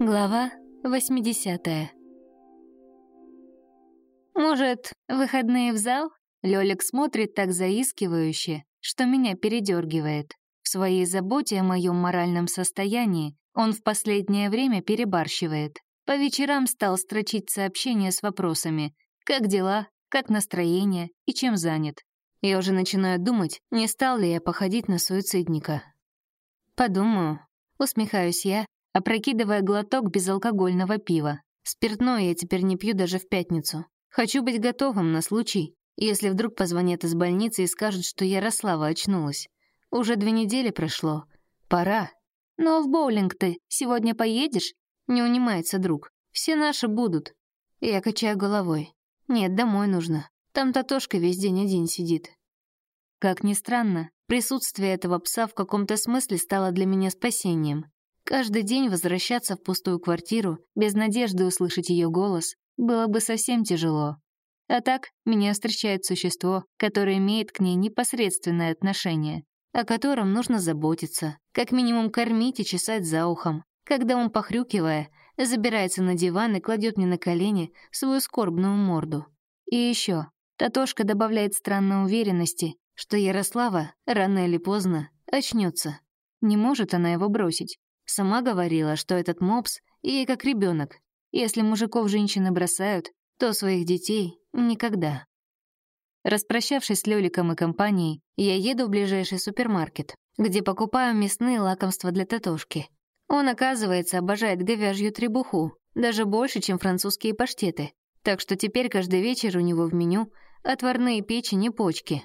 Глава 80 Может, выходные в зал? Лёлик смотрит так заискивающе, что меня передергивает. В своей заботе о моем моральном состоянии он в последнее время перебарщивает. По вечерам стал строчить сообщения с вопросами «Как дела?», «Как настроение?» и «Чем занят?». Я уже начинаю думать, не стал ли я походить на суицидника. «Подумаю», — усмехаюсь я, опрокидывая глоток безалкогольного пива. Спиртное я теперь не пью даже в пятницу. Хочу быть готовым на случай, если вдруг позвонят из больницы и скажут, что Ярослава очнулась. Уже две недели прошло. Пора. «Ну а в боулинг ты сегодня поедешь?» Не унимается друг. «Все наши будут». Я качаю головой. «Нет, домой нужно. Там Татошка весь день один сидит». Как ни странно, присутствие этого пса в каком-то смысле стало для меня спасением. Каждый день возвращаться в пустую квартиру, без надежды услышать ее голос, было бы совсем тяжело. А так, меня встречает существо, которое имеет к ней непосредственное отношение, о котором нужно заботиться, как минимум кормить и чесать за ухом, когда он, похрюкивая, забирается на диван и кладет мне на колени свою скорбную морду. И еще, Татошка добавляет странной уверенности, что Ярослава рано или поздно очнется. Не может она его бросить. Сама говорила, что этот мопс ей как ребенок. Если мужиков женщины бросают, то своих детей никогда. Распрощавшись с Лёликом и компанией, я еду в ближайший супермаркет, где покупаю мясные лакомства для Татошки. Он, оказывается, обожает говяжью требуху, даже больше, чем французские паштеты. Так что теперь каждый вечер у него в меню отварные печени почки.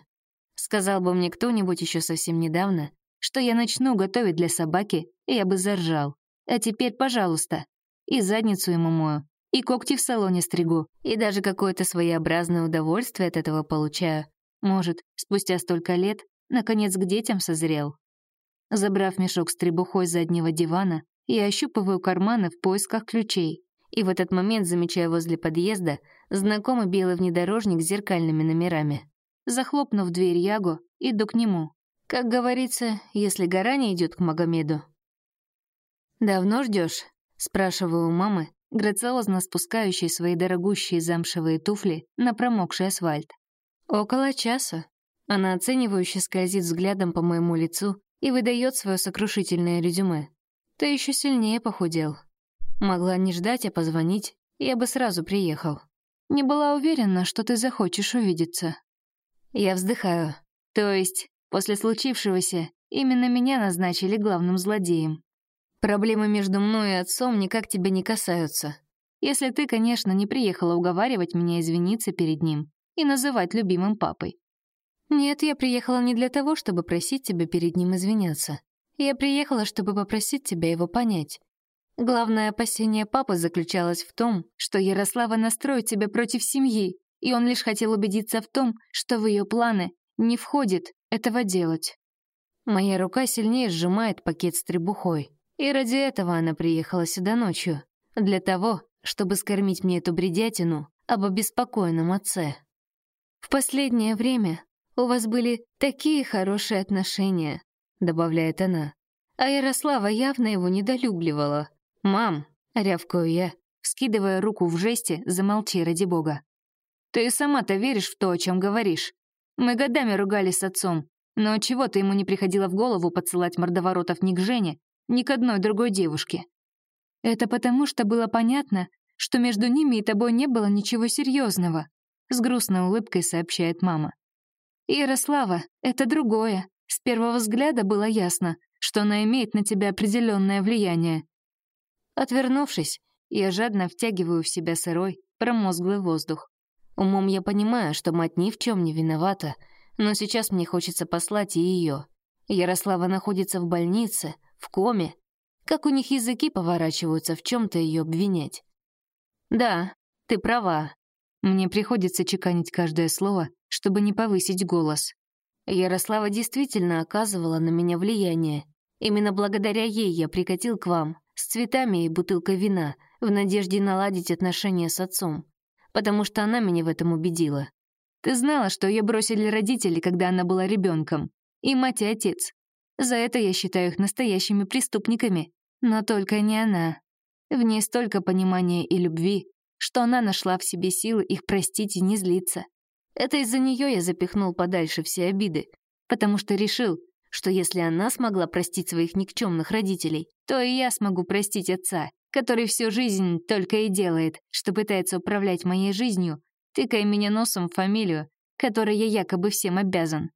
Сказал бы мне кто-нибудь еще совсем недавно, что я начну готовить для собаки, я бы заржал. А теперь, пожалуйста, и задницу ему мою, и когти в салоне стригу, и даже какое-то своеобразное удовольствие от этого получаю. Может, спустя столько лет, наконец к детям созрел. Забрав мешок с требухой заднего дивана, я ощупываю карманы в поисках ключей. И в этот момент замечаю возле подъезда знакомый белый внедорожник с зеркальными номерами. Захлопнув дверь Ягу, иду к нему. Как говорится, если гора не идет к Магомеду. «Давно ждешь? спрашиваю у мамы, грациозно спускающей свои дорогущие замшевые туфли на промокший асфальт. «Около часа». Она оценивающе скользит взглядом по моему лицу и выдает свое сокрушительное резюме. «Ты еще сильнее похудел. Могла не ждать, а позвонить, я бы сразу приехал. Не была уверена, что ты захочешь увидеться». Я вздыхаю. То есть После случившегося именно меня назначили главным злодеем. Проблемы между мной и отцом никак тебя не касаются. Если ты, конечно, не приехала уговаривать меня извиниться перед ним и называть любимым папой. Нет, я приехала не для того, чтобы просить тебя перед ним извиняться. Я приехала, чтобы попросить тебя его понять. Главное опасение папы заключалось в том, что Ярослава настроит тебя против семьи, и он лишь хотел убедиться в том, что в ее планы не входит этого делать. Моя рука сильнее сжимает пакет с требухой. И ради этого она приехала сюда ночью. Для того, чтобы скормить мне эту бредятину об обеспокоенном отце. В последнее время у вас были такие хорошие отношения, добавляет она. А Ярослава явно его недолюбливала. «Мам!» — рявкаю я, вскидывая руку в жесте «замолчи, ради бога». «Ты сама-то веришь в то, о чем говоришь. Мы годами ругались с отцом, но чего-то ему не приходило в голову подсылать мордоворотов ни к Жене, ни к одной другой девушке. Это потому, что было понятно, что между ними и тобой не было ничего серьезного, с грустной улыбкой сообщает мама. Ярослава — это другое. С первого взгляда было ясно, что она имеет на тебя определенное влияние. Отвернувшись, я жадно втягиваю в себя сырой, промозглый воздух. Умом я понимаю, что мать ни в чем не виновата, но сейчас мне хочется послать и ее. Ярослава находится в больнице, в коме. Как у них языки поворачиваются в чем-то ее обвинять? Да, ты права. Мне приходится чеканить каждое слово, чтобы не повысить голос. Ярослава действительно оказывала на меня влияние. Именно благодаря ей я прикатил к вам с цветами и бутылкой вина в надежде наладить отношения с отцом потому что она меня в этом убедила. Ты знала, что ее бросили родители, когда она была ребенком, и мать, и отец. За это я считаю их настоящими преступниками, но только не она. В ней столько понимания и любви, что она нашла в себе силы их простить и не злиться. Это из-за нее я запихнул подальше все обиды, потому что решил, что если она смогла простить своих никчемных родителей, то и я смогу простить отца, который всю жизнь только и делает, что пытается управлять моей жизнью, тыкая меня носом в фамилию, которой я якобы всем обязан.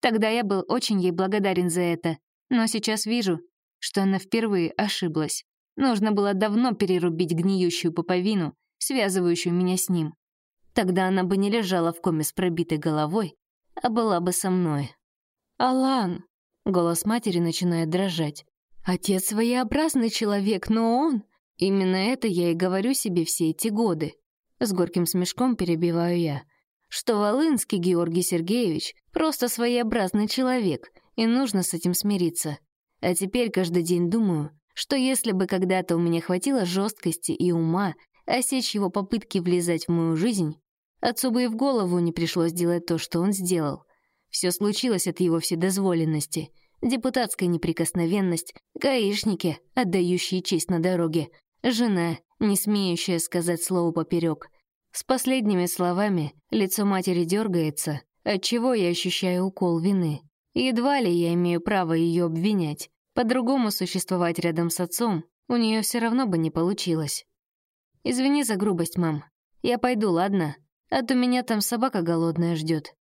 Тогда я был очень ей благодарен за это, но сейчас вижу, что она впервые ошиблась. Нужно было давно перерубить гниющую поповину, связывающую меня с ним. Тогда она бы не лежала в коме с пробитой головой, а была бы со мной. «Алан!» — голос матери начинает дрожать. «Отец своеобразный человек, но он...» Именно это я и говорю себе все эти годы. С горьким смешком перебиваю я. Что Волынский Георгий Сергеевич просто своеобразный человек, и нужно с этим смириться. А теперь каждый день думаю, что если бы когда-то у меня хватило жесткости и ума осечь его попытки влезать в мою жизнь, отцу бы и в голову не пришлось делать то, что он сделал. Все случилось от его вседозволенности, депутатская неприкосновенность, гаишники, отдающие честь на дороге, жена, не смеющая сказать слово поперек. С последними словами лицо матери дергается, отчего я ощущаю укол вины. Едва ли я имею право ее обвинять. По-другому существовать рядом с отцом у нее все равно бы не получилось. «Извини за грубость, мам. Я пойду, ладно? А то меня там собака голодная ждет.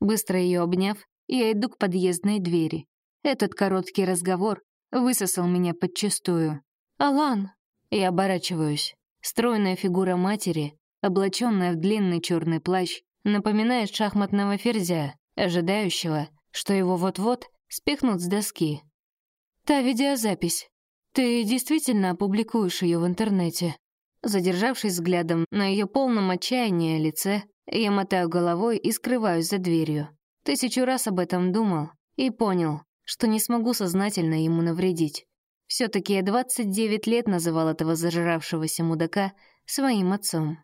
Быстро ее обняв, я иду к подъездной двери. Этот короткий разговор высосал меня подчистую. «Алан!» Я оборачиваюсь. Стройная фигура матери, облаченная в длинный черный плащ, напоминает шахматного ферзя, ожидающего, что его вот-вот спихнут с доски. «Та видеозапись. Ты действительно опубликуешь ее в интернете?» Задержавшись взглядом на ее полном отчаянии лице, я мотаю головой и скрываюсь за дверью. Тысячу раз об этом думал и понял, что не смогу сознательно ему навредить. все таки я 29 лет называл этого зажравшегося мудака своим отцом.